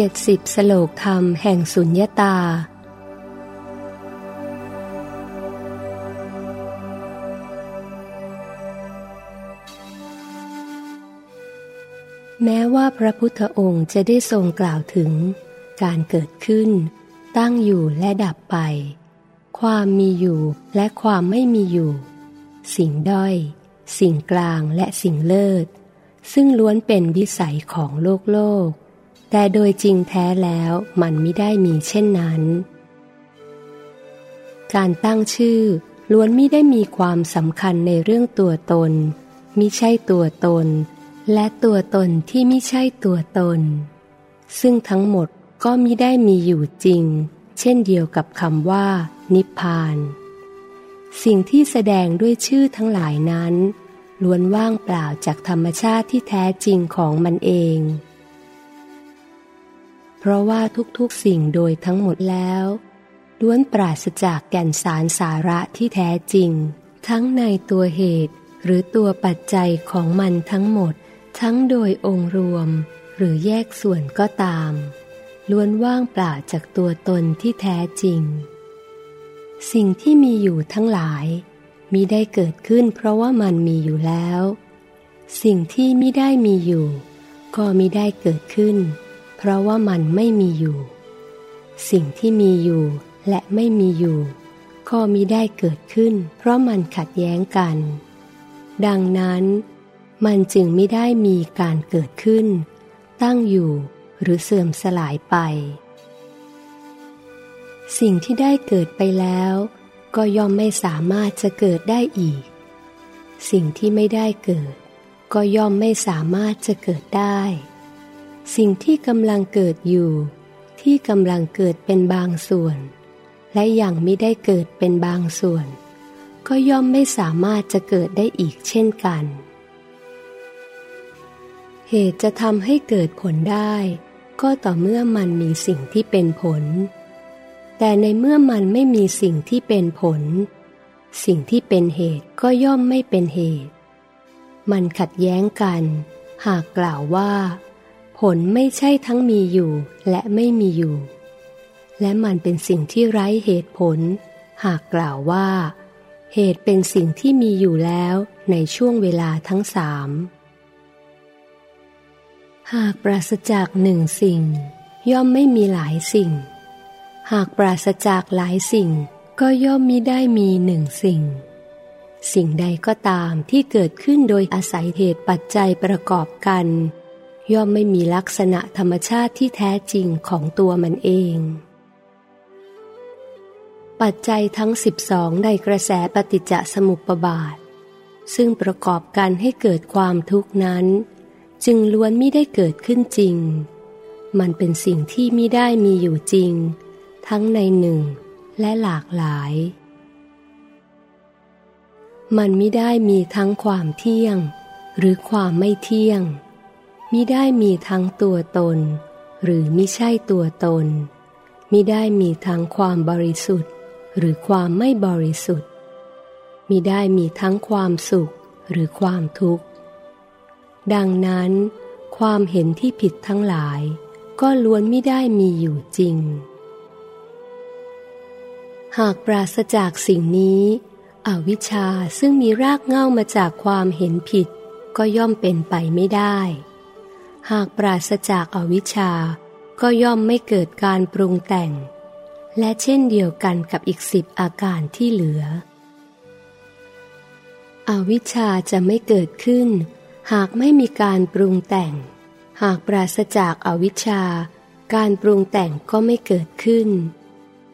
70 สโลกธรรมแห่งสุญญตา แม้ว่าพระพุทธองค์จะได้ทรงกล่าวถึง การเกิดขึ้น ตั้งอยู่และดับไป ความมีอยู่และความไม่มีอยู่ สิ่งด้อย สิ่งกลางและสิ่งเลิศ ซึ่งล้วนเป็นวิสัยของโลกโลก แต่โดยจริงแท้แล้วมันไม่ได้มีเช่นนั้น การตั้งชื่อล้วนไม่ได้มีความสำคัญในเรื่องตัวตนมิใช่ตัวตน และตัวตนที่ไม่ใช่ตัวตน ซึ่งทั้งหมดก็มิได้มีอยู่จริง เช่นเดียวกับคำว่า นิพพาน สิ่งที่แสดงด้วยชื่อทั้งหลายนั้นล้วนว่างเปล่าจากธรรมชาติที่แท้จริงของมันเอง เพราะว่าทุกๆสิ่งโดยทั้งหมดแล้วล้วนปราศจากแก่นสารสาระที่แท้จริง ทั้งในตัวเหตุหรือตัวปัจจัยของมันทั้งหมด ทั้งโดยองค์รวม หรือแยกส่วนก็ตาม ล้วนว่างเปล่าจากตัวตนที่แท้จริง สิ่งที่มีอยู่ทั้งหลายมิได้เกิดขึ้นเพราะว่ามันมีอยู่แล้ว สิ่งที่มิได้มีอยู่ ก็มิได้เกิดขึ้น เพราะว่ามันไม่มีอยู่ สิ่งที่มีอยู่และไม่มีอยู่ ก็มิได้เกิดขึ้น เพราะมันขัดแย้งกัน ดังนั้น มันจึงไม่ได้มีการเกิดขึ้น ตั้งอยู่หรือเสื่อมสลายไป สิ่งที่ได้เกิดไปแล้ว ก็ย่อมไม่สามารถจะเกิดได้อีก สิ่งที่ไม่ได้เกิด ก็ย่อมไม่สามารถจะเกิดได้ สิ่งที่กำลังเกิดอยู่ ที่กำลังเกิดเป็นบางส่วน และยังไม่ได้เกิดเป็นบางส่วน ก็ย่อมไม่สามารถจะเกิดได้อีกเช่นกัน เหตุจะทำให้เกิดผลได้ ก็ต่อเมื่อมันมีสิ่งที่เป็นผล แต่ในเมื่อมันไม่มีสิ่งที่เป็นผล สิ่งที่เป็นเหตุก็ย่อมไม่เป็นเหตุ มันขัดแย้งกัน หากกล่าวว่า ผลไม่ใช่ทั้งมีอยู่และไม่มีอยู่ และมันเป็นสิ่งที่ไร้เหตุผล หากกล่าวว่า เหตุเป็นสิ่งที่มีอยู่แล้วในช่วงเวลาทั้งสามหากปราศจากหนึ่งสิ่ง ย่อมไม่มีหลายสิ่ง หากปราศจากหลายสิ่ง ก็ย่อมมิได้มีหนึ่งสิ่ง สิ่งใดก็ตามที่เกิดขึ้นโดยอาศัยเหตุปัจจัยประกอบกัน ย่อมไม่มีลักษณะธรรมชาติที่แท้จริงของตัวมันเอง ปัจจัยทั้งสิบสองในกระแสปฏิจจสมุปบาท ซึ่งประกอบกันให้เกิดความทุกข์นั้น จึงล้วนไม่ได้เกิดขึ้นจริง มันเป็นสิ่งที่ไม่ได้มีอยู่จริง ทั้งในหนึ่งและหลากหลาย มันไม่ได้มีทั้งความเที่ยง หรือความไม่เที่ยง มิได้มีทั้งตัวตน หรือมิใช่ตัวตน มิได้มีทั้งความบริสุทธิ์ หรือความไม่บริสุทธิ์ มิได้มีทั้งความสุขหรือความทุกข์ ดังนั้น ความเห็นที่ผิดทั้งหลาย ก็ล้วนไม่ได้มีอยู่จริง หากปราศจากสิ่งนี้อวิชชาซึ่งมีรากเง้ามาจากความเห็นผิด ก็ย่อมเป็นไปไม่ได้ หากปราศจากอวิชชา ก็ย่อมไม่เกิดการปรุงแต่ง และเช่นเดียวกันกับอีกสิบอาการที่เหลือ อวิชชาจะไม่เกิดขึ้น หากไม่มีการปรุงแต่ง หากปราศจากอวิชชา การปรุงแต่งก็ไม่เกิดขึ้น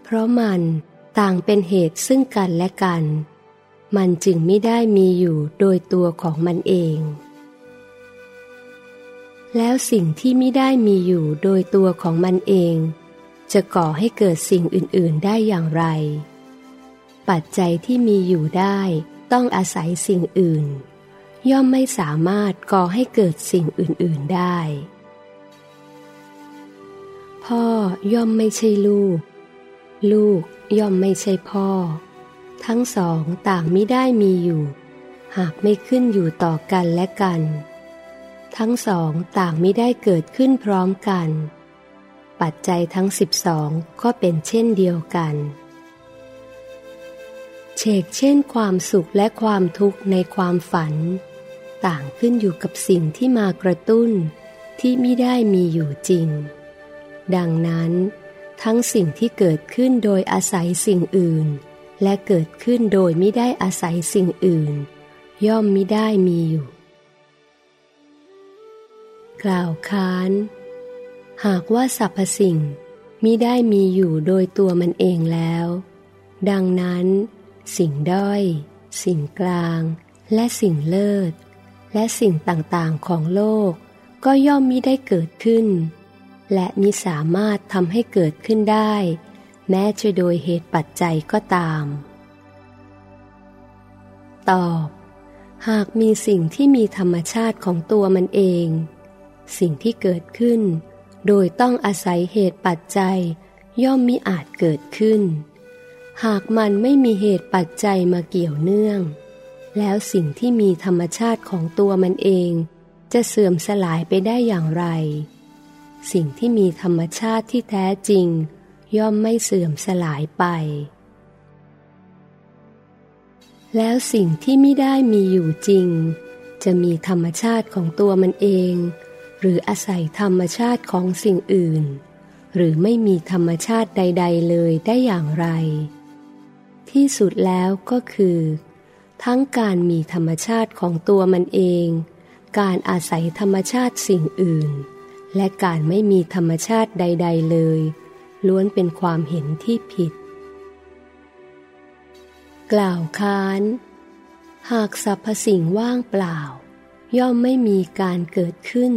เพราะมันต่างเป็นเหตุซึ่งกันและกัน มันจึงไม่ได้มีอยู่โดยตัวของมันเอง แล้วสิ่งที่ไม่ได้มีอยู่โดยตัวของมันเอง จะก่อให้เกิดสิ่งอื่นๆได้อย่างไร ปัจจัยที่มีอยู่ได้ต้องอาศัยสิ่งอื่น ย่อมไม่สามารถก่อให้เกิดสิ่งอื่นๆได้ พ่อย่อมไม่ใช่ลูก ลูกย่อมไม่ใช่พ่อ ทั้งสองต่างไม่ได้มีอยู่ หากไม่ขึ้นอยู่ต่อกันและกัน ทั้งสองต่างไม่ได้เกิดขึ้นพร้อมกัน ปัจจัยทั้งสิบสองก็เป็นเช่นเดียวกัน เชกเช่นความสุขและความทุกข์ในความฝัน ต่างขึ้นอยู่กับสิ่งที่มากระตุ้นที่ไม่ได้มีอยู่จริง ดังนั้น ทั้งสิ่งที่เกิดขึ้นโดยอาศัยสิ่งอื่น และเกิดขึ้นโดยไม่ได้อาศัยสิ่งอื่น ย่อมไม่ได้มีอยู่ กล่าวค้าน หากว่าสรรพสิ่งมิได้มีอยู่โดยตัวมันเองแล้ว ดังนั้น สิ่งด้อย สิ่งกลาง และสิ่งเลิศ และสิ่งต่างๆของโลก ก็ย่อมมิได้เกิดขึ้น และมิสามารถทำให้เกิดขึ้นได้ แม้จะโดยเหตุปัจจัยก็ตาม ตอบ หากมีสิ่งที่มีธรรมชาติของตัวมันเอง สิ่งที่เกิดขึ้น โดยต้องอาศัยเหตุปัจจัย ย่อมมิอาจเกิดขึ้น หากมันไม่มีเหตุปัจจัยมาเกี่ยวเนื่อง แล้วสิ่งที่มีธรรมชาติของตัวมันเอง จะเสื่อมสลายไปได้อย่างไร สิ่งที่มีธรรมชาติที่แท้จริง ย่อมไม่เสื่อมสลายไป แล้วสิ่งที่ไม่ได้มีอยู่จริงจะมีธรรมชาติของตัวมันเอง รืออาศัยธรรมชาติของสิ่งอื่น หรือไม่มีธรรมชาติใด ๆ เลยได้อย่างไร ที่สุดแล้วก็คือ ทั้งการมีธรรมชาติของตัวมันเอง การอาศัยธรรมชาติสิ่งอื่น และการไม่มีธรรมชาติใด ๆ เลย ล้วนเป็นความเห็นที่ผิด กล่าวค้าน หากสรรพสิ่งว่างเปล่าย่อมไม่มีการเกิดขึ้น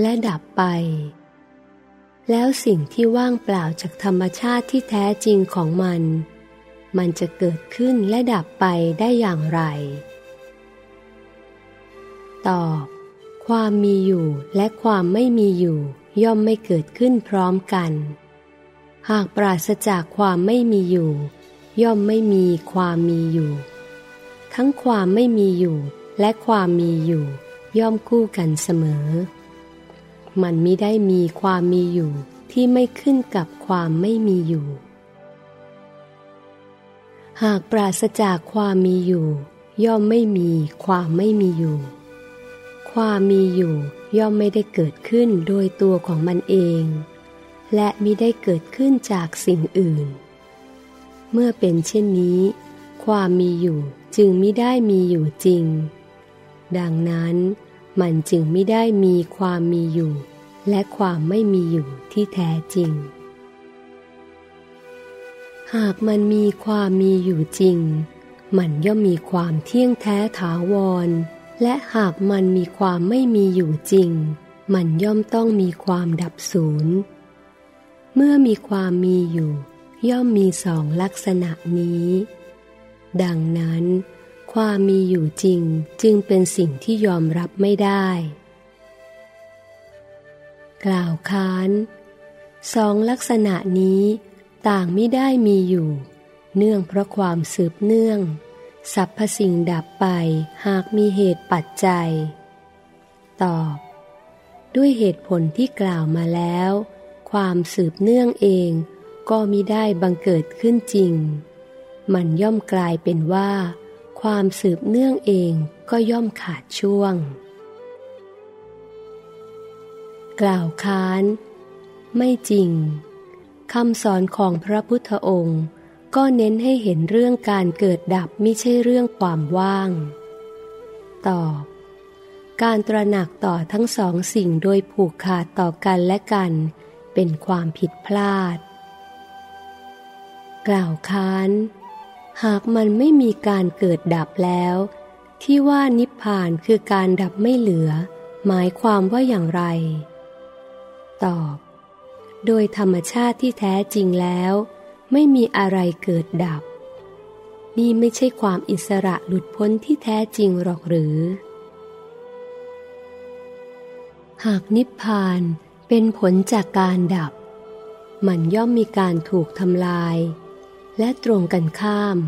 และดับไป แล้วสิ่งที่ว่างเปล่าจากธรรมชาติที่แท้จริงของมัน มันจะเกิดขึ้นและดับไปได้อย่างไร ตอบความมีอยู่และความไม่มีอยู่ย่อมไม่เกิดขึ้นพร้อมกัน หากปราศจากความไม่มีอยู่ ย่อมไม่มีความมีอยู่ ทั้งความไม่มีอยู่และความมีอยู่ ย่อมคู่กันเสมอ มันมิได้มีความมีอยู่ที่ไม่ขึ้นกับความไม่มีอยู่ หากปราศจากความมีอยู่ ย่อมไม่มีความไม่มีอยู่ ความมีอยู่ย่อมไม่ได้เกิดขึ้นโดยตัวของมันเอง และมิได้เกิดขึ้นจากสิ่งอื่น เมื่อเป็นเช่นนี้ ความมีอยู่จึงม่ได้มีอยู่จริง ดังนั้น มันจึงไม่ได้มีความมีอยู่ และความไม่มีอยู่ที่แท้จริง หากมันมีความมีอยู่จริง มันย่อมมีความเที่ยงแท้ถาวร และหากมันมีความไม่มีอยู่จริง มันย่อมต้องมีความดับสูญเมื่อมีความมีอยู่ ย่อมมีสองลักษณะนี้ ดังนั้น ความมีอยู่จริงจึงเป็นสิ่งที่ยอมรับไม่ได้ กล่าวค้านสองลักษณะนี้ต่างไม่ได้มีอยู่ เนื่องเพราะความสืบเนื่องสรรพสิ่งดับไปหากมีเหตุปัจจัย ตอบ ด้วยเหตุผลที่กล่าวมาแล้ว ความสืบเนื่องเองก็มิได้บังเกิดขึ้นจริง มันย่อมกลายเป็นว่า ความสืบเนื่องเองก็ย่อมขาดช่วง กล่าวค้าน ไม่จริงคำสอนของพระพุทธองค์ ก็เน้นให้เห็นเรื่องการเกิดดับไม่ใช่เรื่องความว่าง ตอบการตระหนักต่อทั้งสองสิ่งโดยผูกขาดต่อกันและกัน เป็นความผิดพลาด กล่าวค้าน หากมันไม่มีการเกิดดับแล้ว ที่ว่านิพพานคือการดับไม่เหลือ หมายความว่าอย่างไร ตอบ โดยธรรมชาติที่แท้จริงแล้ว ไม่มีอะไรเกิดดับ นี่ไม่ใช่ความอิสระหลุดพ้นที่แท้จริงหรอกหรือ หากนิพพานเป็นผลจากการดับ มันย่อมมีการถูกทำลาย และตรงกันข้าม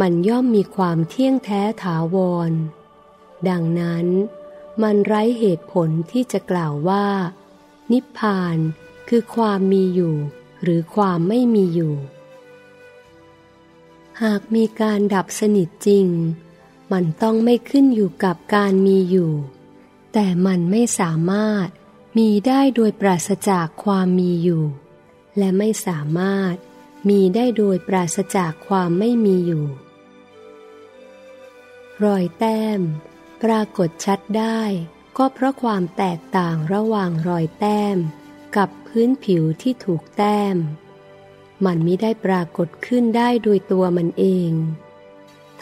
มันย่อมมีความเที่ยงแท้ถาวร ดังนั้น มันไร้เหตุผลที่จะกล่าวว่า นิพพานคือความมีอยู่ หรือความไม่มีอยู่ หากมีการดับสนิทจริง มันต้องไม่ขึ้นอยู่กับการมีอยู่ แต่มันไม่สามารถมีได้โดยปราศจากความมีอยู่ และไม่สามารถ มีได้โดยปราศจากความไม่มีอยู่ รอยแต้ม ปรากฏชัดได้ ก็เพราะความแตกต่างระหว่างรอยแต้ม กับพื้นผิวที่ถูกแต้ม มันไม่ได้ปรากฏขึ้นได้โดยตัวมันเอง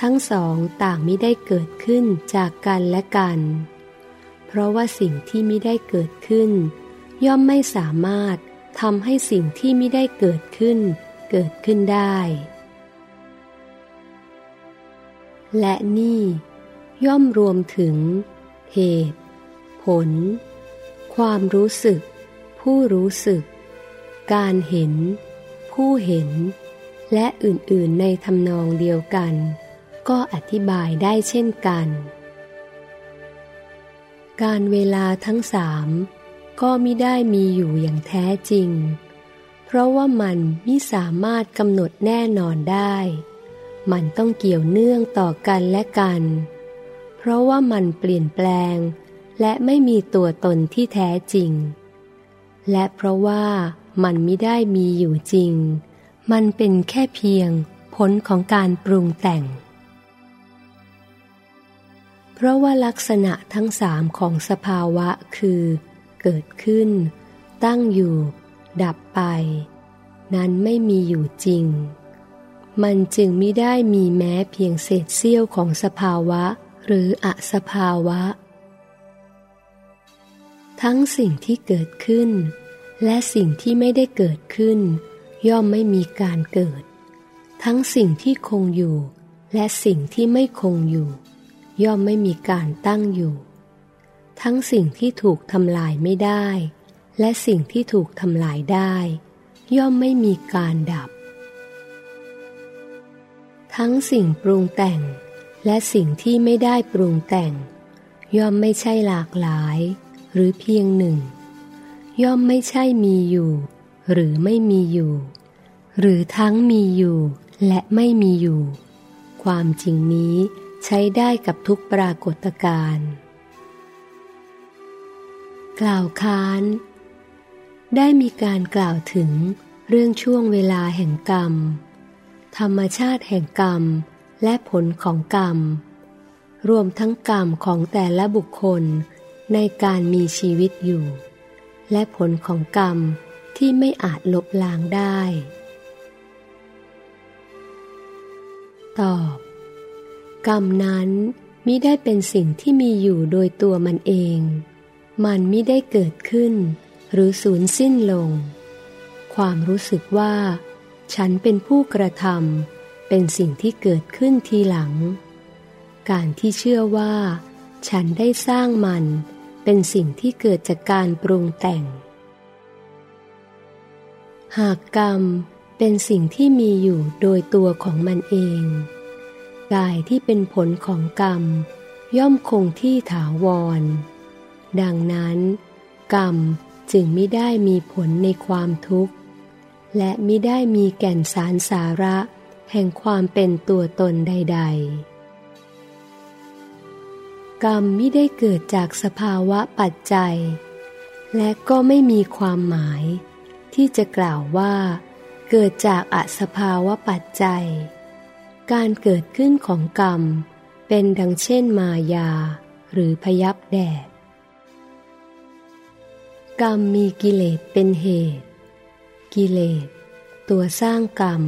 ทั้งสองต่างไม่ได้เกิดขึ้นจากกันและกัน เพราะว่าสิ่งที่ไม่ได้เกิดขึ้น ย่อมไม่สามารถทำให้สิ่งที่ไม่ได้เกิดขึ้น เกิดขึ้นได้ และนี่ย่อมรวมถึง เหตุ ผล ความรู้สึก ผู้รู้สึก การเห็น ผู้เห็น และอื่นๆในทำนองเดียวกัน ก็อธิบายได้เช่นกัน การเวลาทั้งสามก็มิได้มีอยู่อย่างแท้จริง เพราะว่ามันไมิสามารถกำหนดแน่นอนได้ มันต้องเกี่ยวเนื่องต่อกันและกัน เพราะว่ามันเปลี่ยนแปลง และไม่มีตัวตนที่แท้จริง และเพราะว่ามันไม่ได้มีอยู่จริง มันเป็นแค่เพียงผลของการปรุงแต่ง เพราะว่าลักษณะทั้งสามของสภาวะคือ เกิดขึ้น ตั้งอยู่ ดับไป นั้นไม่มีอยู่จริง มันจึงไม่ได้มีแม้เพียงเศษเสี้ยวของสภาวะหรืออสภาวะ ทั้งสิ่งที่เกิดขึ้น และสิ่งที่ไม่ได้เกิดขึ้น ย่อมไม่มีการเกิด ทั้งสิ่งที่คงอยู่ และสิ่งที่ไม่คงอยู่ ย่อมไม่มีการตั้งอยู่ ทั้งสิ่งที่ถูกทำลายไม่ได้ และสิ่งที่ถูกทำลายได้ ย่อมไม่มีการดับ ทั้งสิ่งปรุงแต่ง และสิ่งที่ไม่ได้ปรุงแต่ง ย่อมไม่ใช่หลากหลาย หรือเพียงหนึ่ง ย่อมไม่ใช่มีอยู่ หรือไม่มีอยู่ หรือทั้งมีอยู่และไม่มีอยู่ ความจริงนี้ใช้ได้กับทุกปรากฏการณ์กล่าวค้าน ได้มีการกล่าวถึงเรื่องช่วงเวลาแห่งกรรม ธรรมชาติแห่งกรรมและผลของกรรม รวมทั้งกรรมของแต่ละบุคคลในการมีชีวิตอยู่ และผลของกรรมที่ไม่อาจลบล้างได้ ตอบ กรรมนั้นมิได้เป็นสิ่งที่มีอยู่โดยตัวมันเอง มันมิได้เกิดขึ้น หรือสูญสิ้นลง ความรู้สึกว่า ฉันเป็นผู้กระทำเป็นสิ่งที่เกิดขึ้นทีหลัง การที่เชื่อว่า ฉันได้สร้างมันเป็นสิ่งที่เกิดจากการปรุงแต่ง หากกรรมเป็นสิ่งที่มีอยู่โดยตัวของมันเอง กายที่เป็นผลของกรรม ย่อมคงที่ถาวร ดังนั้น กรรม จึงไม่ได้มีผลในความทุกข์ และไม่ได้มีแก่นสารสาระ แห่งความเป็นตัวตนใด ๆ กรรมไม่ได้เกิดจากสภาวะปัจจัย และก็ไม่มีความหมาย ที่จะกล่าวว่า เกิดจากอสภาวะปัจจัย การเกิดขึ้นของกรรม เป็นดังเช่นมายาหรือพยับแดด กรรมมีกิเลสเป็นเหตุ กิเลส ตัวสร้างกรรม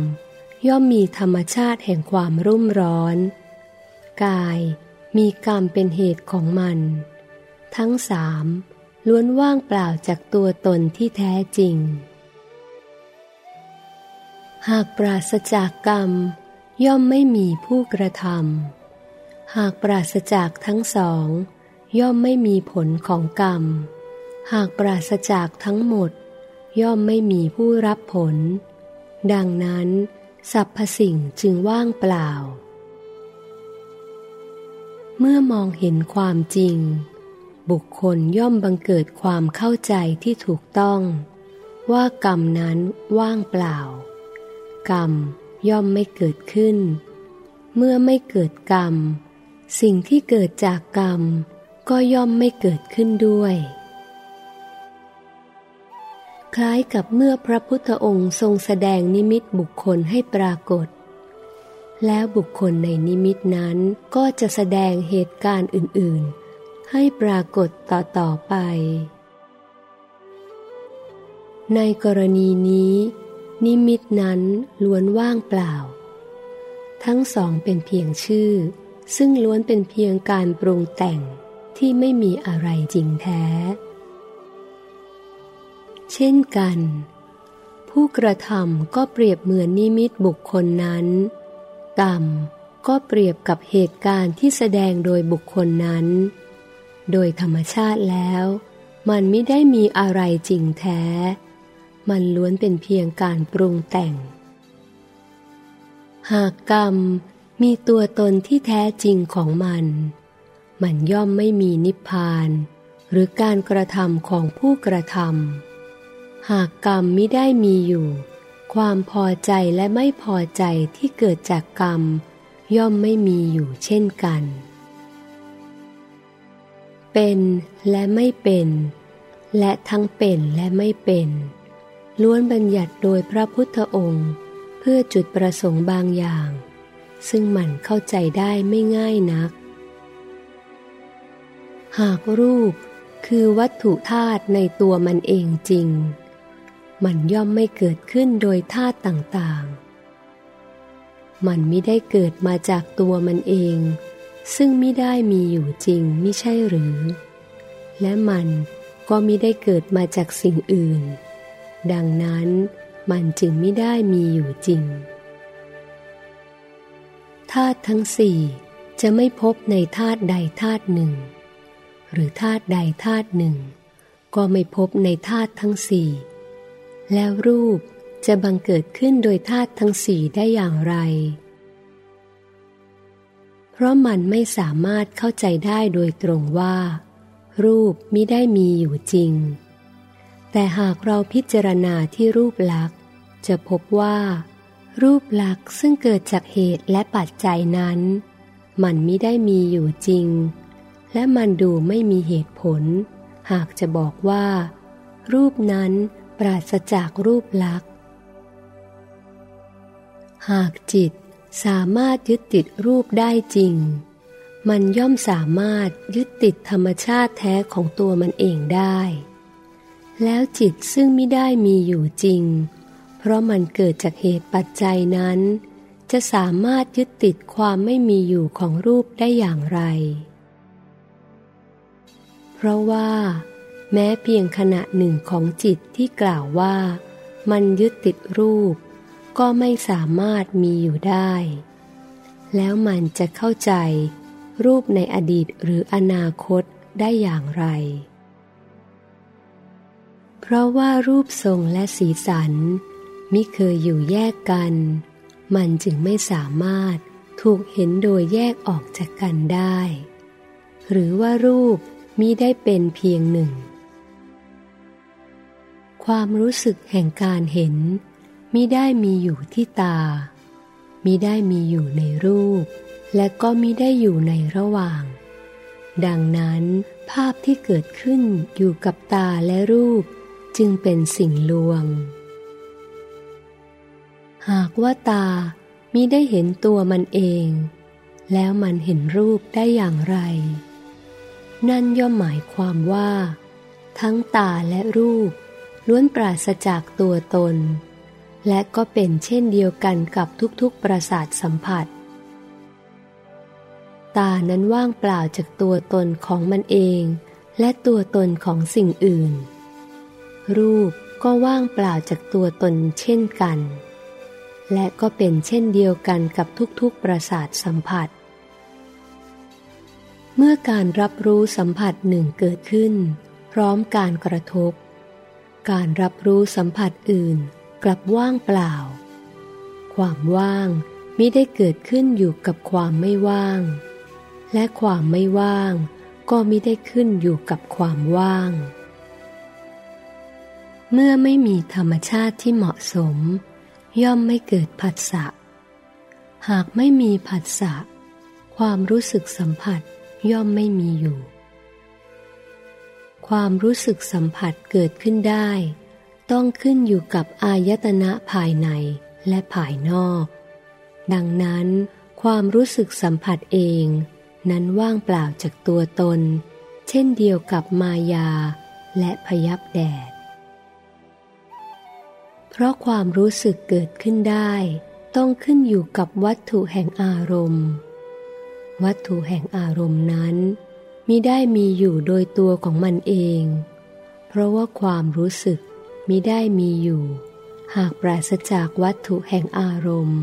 ย่อมมีธรรมชาติแห่งความรุ่มร้อน กายมีกรรมเป็นเหตุของมัน ทั้งสามล้วนว่างเปล่าจากตัวตนที่แท้จริง หากปราศจากกรรม ย่อมไม่มีผู้กระทำหากปราศจากทั้งสอง ย่อมไม่มีผลของกรรม หากปราศจากทั้งหมด ย่อมไม่มีผู้รับผล ดังนั้นสรรพสิ่งจึงว่างเปล่า เมื่อมองเห็นความจริง บุคคลย่อมบังเกิดความเข้าใจที่ถูกต้อง ว่ากรรมนั้นว่างเปล่า กรรมย่อมไม่เกิดขึ้น เมื่อไม่เกิดกรรม สิ่งที่เกิดจากกรรม ก็ย่อมไม่เกิดขึ้นด้วย คล้ายกับเมื่อพระพุทธองค์ทรงแสดงนิมิตบุคคลให้ปรากฏ แล้วบุคคลในนิมิตนั้นก็จะแสดงเหตุการณ์อื่น ๆ ให้ปรากฏต่อ ๆ ไป ในกรณีนี้ นิมิตนั้นล้วนว่างเปล่า ทั้งสองเป็นเพียงชื่อ ซึ่งล้วนเป็นเพียงการปรุงแต่งที่ไม่มีอะไรจริงแท้ เช่นกัน ผู้กระทำก็เปรียบเหมือนนิมิตบุคคลนั้น กรรมก็เปรียบกับเหตุการณ์ที่แสดงโดยบุคคลนั้น โดยธรรมชาติแล้ว มันไม่ได้มีอะไรจริงแท้ มันล้วนเป็นเพียงการปรุงแต่ง หากกรรมมีตัวตนที่แท้จริงของมัน มันย่อมไม่มีนิพพาน หรือการกระทำของผู้กระทำ หากกรรมไม่ได้มีอยู่ ความพอใจและไม่พอใจที่เกิดจากกรรม ย่อมไม่มีอยู่เช่นกัน เป็นและไม่เป็น และทั้งเป็นและไม่เป็น ล้วนบัญญัติโดยพระพุทธองค์ เพื่อจุดประสงค์บางอย่าง ซึ่งมันเข้าใจได้ไม่ง่ายนัก หากรูปคือวัตถุธาตุในตัวมันเองจริง มันย่อมไม่เกิดขึ้นโดยธาตุต่างๆ มันไม่ได้เกิดมาจากตัวมันเอง ซึ่งไม่ได้มีอยู่จริงไม่ใช่หรือ และมันก็ไม่ได้เกิดมาจากสิ่งอื่น ดังนั้นมันจึงไม่ได้มีอยู่จริงธาตุทั้งสี่จะไม่พบในธาตุใดธาตุหนึ่ง หรือธาตุใดธาตุหนึ่ง ก็ไม่พบในธาตุทั้งสี่ แล้วรูปจะบังเกิดขึ้นโดยธาตุทั้งสี่ได้อย่างไร เพราะมันไม่สามารถเข้าใจได้โดยตรงว่า รูปมิได้มีอยู่จริง แต่หากเราพิจารณาที่รูปลักษ์จะพบว่า รูปลักษ์ซึ่งเกิดจากเหตุและปัจจัยนั้น มันมิได้มีอยู่จริง และมันดูไม่มีเหตุผล หากจะบอกว่า รูปนั้น ปราศจากรูปลักษณ์ หากจิตสามารถยึดติดรูปได้จริง มันย่อมสามารถยึดติดธรรมชาติแท้ของตัวมันเองได้ แล้วจิตซึ่งไม่ได้มีอยู่จริง เพราะมันเกิดจากเหตุปัจจัยนั้น จะสามารถยึดติดความไม่มีอยู่ของรูปได้อย่างไร เพราะว่า แม้เพียงขณะหนึ่งของจิตที่กล่าวว่า มันยึดติดรูป ก็ไม่สามารถมีอยู่ได้ แล้วมันจะเข้าใจ รูปในอดีตหรืออนาคตได้อย่างไร เพราะว่ารูปทรงและสีสัน มิเคยอยู่แยกกัน มันจึงไม่สามารถถูกเห็นโดยแยกออกจากกันได้ หรือว่ารูปมิได้เป็นเพียงหนึ่ง ความรู้สึกแห่งการเห็นมิได้มีอยู่ที่ตามิได้มีอยู่ในรูป และก็มิได้อยู่ในระหว่าง ดังนั้นภาพที่เกิดขึ้นอยู่กับตาและรูป จึงเป็นสิ่งลวง หากว่าตามิได้เห็นตัวมันเอง แล้วมันเห็นรูปได้อย่างไร นั่นย่อมหมายความว่า ทั้งตาและรูป ล้วนปราศจากตัวตน และก็เป็นเช่นเดียวกันกับทุกๆประสาทสัมผัส ตานั้นว่างเปล่าจากตัวตนของมันเอง และตัวตนของสิ่งอื่น รูปก็ว่างเปล่าจากตัวตนเช่นกัน และก็เป็นเช่นเดียวกันกับทุกๆประสาทสัมผัส เมื่อการรับรู้สัมผัสหนึ่งเกิดขึ้น พร้อมการกระทบ การรับรู้สัมผัสอื่นกลับว่างเปล่า ความว่างไม่ได้เกิดขึ้นอยู่กับความไม่ว่าง และความไม่ว่างก็ไม่ได้ขึ้นอยู่กับความว่าง เมื่อไม่มีธรรมชาติที่เหมาะสม ย่อมไม่เกิดผัสสะ หากไม่มีผัสสะ ความรู้สึกสัมผัสย่อมไม่มีอยู่ ความรู้สึกสัมผัสเกิดขึ้นได้ ต้องขึ้นอยู่กับอายตนะภายในและภายนอก ดังนั้น ความรู้สึกสัมผัสเอง นั้นว่างเปล่าจากตัวตน เช่นเดียวกับมายาและพยับแดด เพราะความรู้สึกเกิดขึ้นได้ ต้องขึ้นอยู่กับวัตถุแห่งอารมณ์ วัตถุแห่งอารมณ์นั้น มิได้มีอยู่โดยตัวของมันเอง เพราะว่าความรู้สึกมิได้มีอยู่ หากปราศจากวัตถุแห่งอารมณ์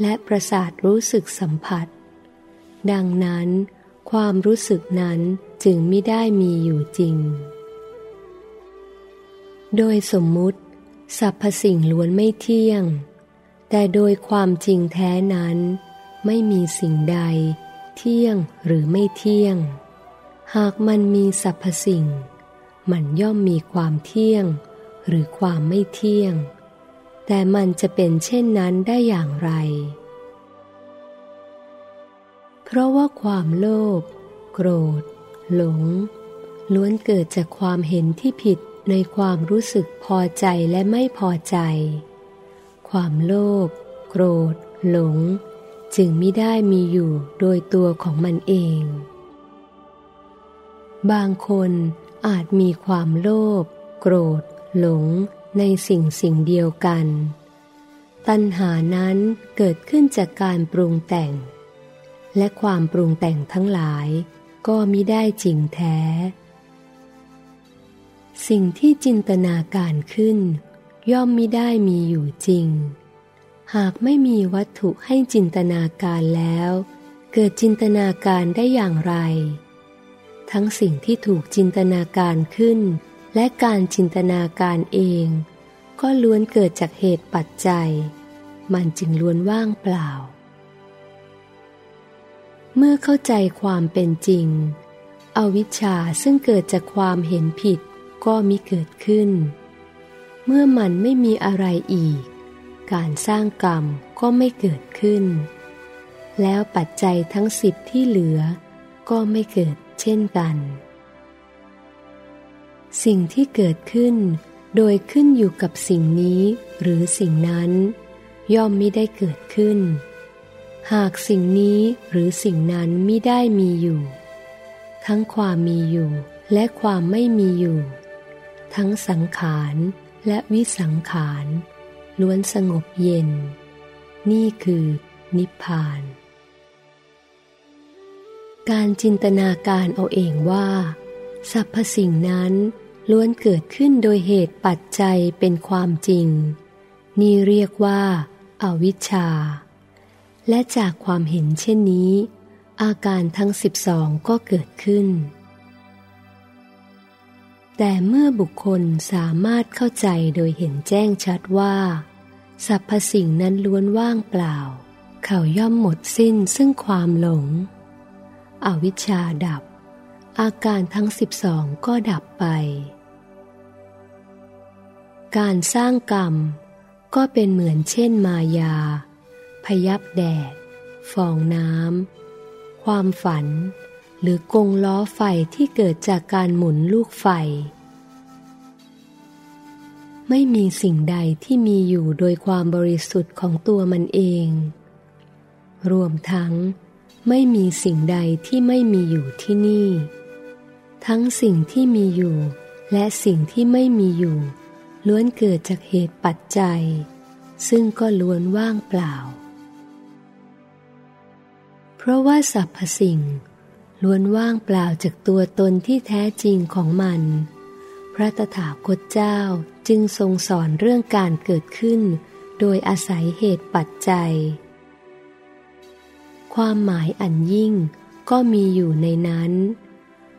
และประสาทรู้สึกสัมผัส ดังนั้น ความรู้สึกนั้นจึงไม่ได้มีอยู่จริง โดยสมมุติสรรพสิ่งล้วนไม่เที่ยง แต่โดยความจริงแท้นั้น ไม่มีสิ่งใด เที่ยงหรือไม่เที่ยง หากมันมีสรรพสิ่ง มันย่อมมีความเที่ยง หรือความไม่เที่ยง แต่มันจะเป็นเช่นนั้นได้อย่างไร เพราะว่าความโลภโกรธ หลง ล้วนเกิดจากความเห็นที่ผิดในความรู้สึกพอใจและไม่พอใจ ความโลภโกรธ หลง จึงไม่ได้มีอยู่โดยตัวของมันเอง บางคนอาจมีความโลภโกรธ หลงในสิ่งสิ่งเดียวกัน ตัณหานั้นเกิดขึ้นจากการปรุงแต่ง และความปรุงแต่งทั้งหลาย ก็มิได้จริงแท้ สิ่งที่จินตนาการขึ้น ย่อมมิได้มีอยู่จริง หากไม่มีวัตถุให้จินตนาการแล้ว เกิดจินตนาการได้อย่างไร ทั้งสิ่งที่ถูกจินตนาการขึ้น และการจินตนาการเอง ก็ล้วนเกิดจากเหตุปัจจัย มันจึงล้วนว่างเปล่า เมื่อเข้าใจความเป็นจริง อวิชชาซึ่งเกิดจากความเห็นผิดก็มิเกิดขึ้น เมื่อมันไม่มีอะไรอีก การสร้างกรรมก็ไม่เกิดขึ้น แล้วปัจจัยทั้งสิบที่เหลือก็ไม่เกิด เช่นกัน สิ่งที่เกิดขึ้น โดยขึ้นอยู่กับสิ่งนี้หรือสิ่งนั้น ย่อมไม่ได้เกิดขึ้น หากสิ่งนี้หรือสิ่งนั้นไม่ได้มีอยู่ ทั้งความมีอยู่และความไม่มีอยู่ ทั้งสังขารและวิสังขารล้วนสงบเย็น นี่คือนิพพาน การจินตนาการเอาเองว่า สรรพสิ่งนั้นล้วนเกิดขึ้นโดยเหตุปัจจัยเป็นความจริง นี่เรียกว่าอาวิชชา และจากความเห็นเช่นนี้ อาการทั้งสิบสองก็เกิดขึ้น แต่เมื่อบุคคลสามารถเข้าใจโดยเห็นแจ้งชัดว่าสรรพสิ่งนั้นล้วนว่างเปล่า เขาย่อมหมดสิ้นซึ่งความหลง อวิชชาดับ อาการทั้งสิบสองก็ดับไป การสร้างกรรม ก็เป็นเหมือนเช่นมายา พยับแดด ฟองน้ำ ความฝัน หรือกงล้อไฟที่เกิดจากการหมุนลูกไฟ ไม่มีสิ่งใดที่มีอยู่โดยความบริสุทธิ์ของตัวมันเอง รวมทั้ง ไม่มีสิ่งใดที่ไม่มีอยู่ที่นี่ ทั้งสิ่งที่มีอยู่ และสิ่งที่ไม่มีอยู่ ล้วนเกิดจากเหตุปัจจัย ซึ่งก็ล้วนว่างเปล่า เพราะว่าสรรพสิ่ง ล้วนว่างเปล่าจากตัวตนที่แท้จริงของมัน พระตถาคตเจ้าจึงทรงสอนเรื่องการเกิดขึ้น โดยอาศัยเหตุปัจจัย ความหมายอันยิ่งก็มีอยู่ในนั้น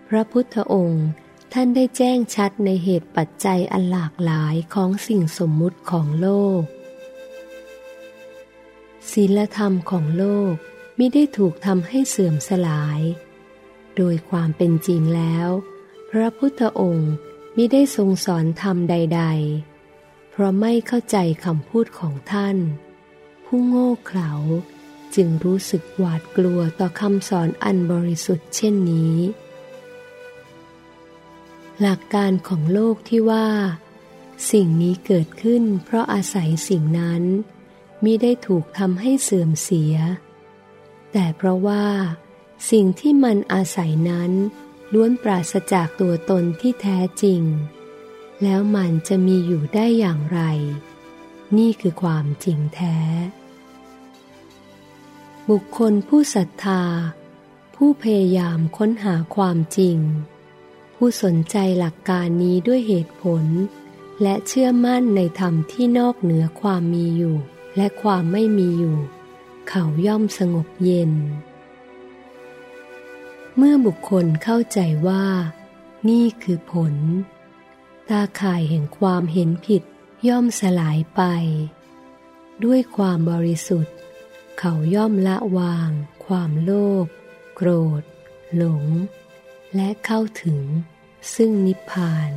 พระพุทธองค์ท่านได้แจ้งชัดในเหตุปัจจัยอันหลากหลายของสิ่งสมมุติของโลก ศีลธรรมของโลกไม่ได้ถูกทำให้เสื่อมสลาย โดยความเป็นจริงแล้ว พระพุทธองค์ไมิได้ทรงสอนธรรมใด ๆ เพราะไม่เข้าใจคำพูดของท่าน ผู้โง่เขลา จึงรู้สึกหวาดกลัวต่อคำสอนอันบริสุทธิ์เช่นนี้ หลักการของโลกที่ว่า สิ่งนี้เกิดขึ้นเพราะอาศัยสิ่งนั้นมิได้ถูกทำให้เสื่อมเสีย แต่เพราะว่า สิ่งที่มันอาศัยนั้น ล้วนปราศจากตัวตนที่แท้จริง แล้วมันจะมีอยู่ได้อย่างไร นี่คือความจริงแท้ บุคคลผู้ศรัทธา ผู้พยายามค้นหาความจริง ผู้สนใจหลักการนี้ด้วยเหตุผล และเชื่อมั่นในธรรมที่นอกเหนือความมีอยู่ และความไม่มีอยู่ เขาย่อมสงบเย็น เมื่อบุคคลเข้าใจว่า นี่คือผล ตาข่ายแห่งความเห็นผิดย่อมสลายไป ด้วยความบริสุทธิ์ เขาย่อมละวาง ความโลภโกรธ หลง และเข้าถึง ซึ่งนิพพาน